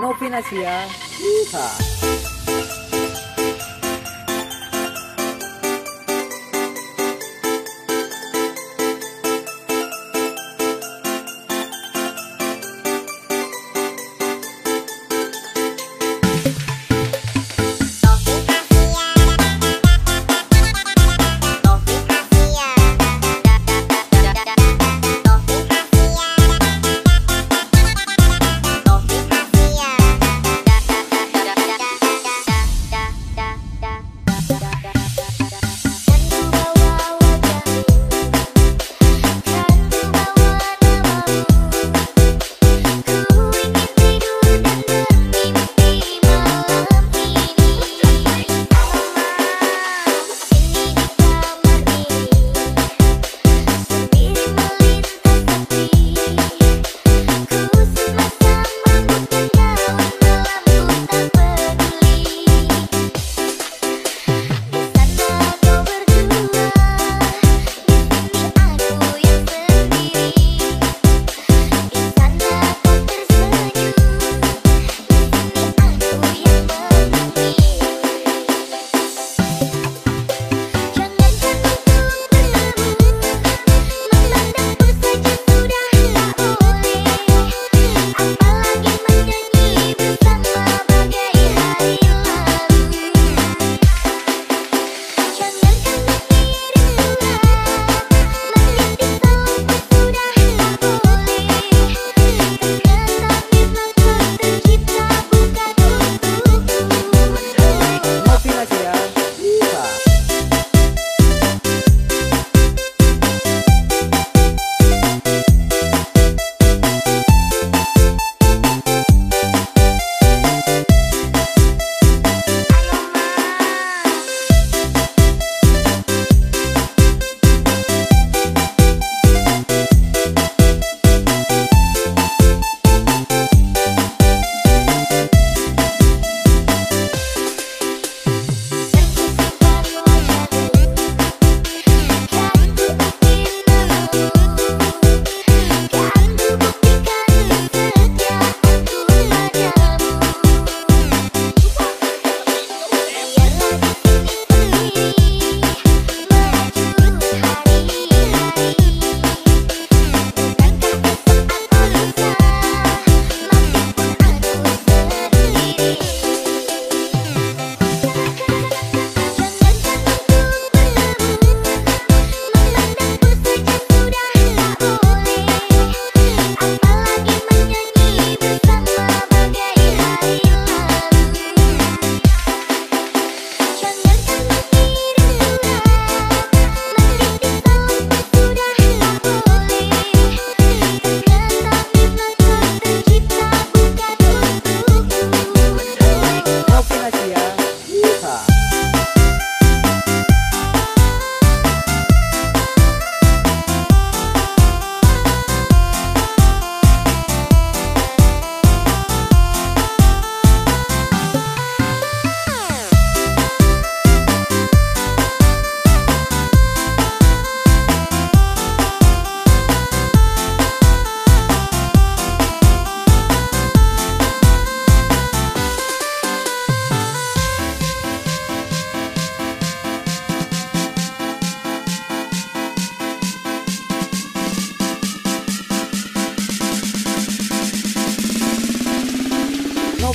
Novinasia. Yeehaw.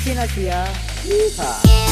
听得起啊，Lisa。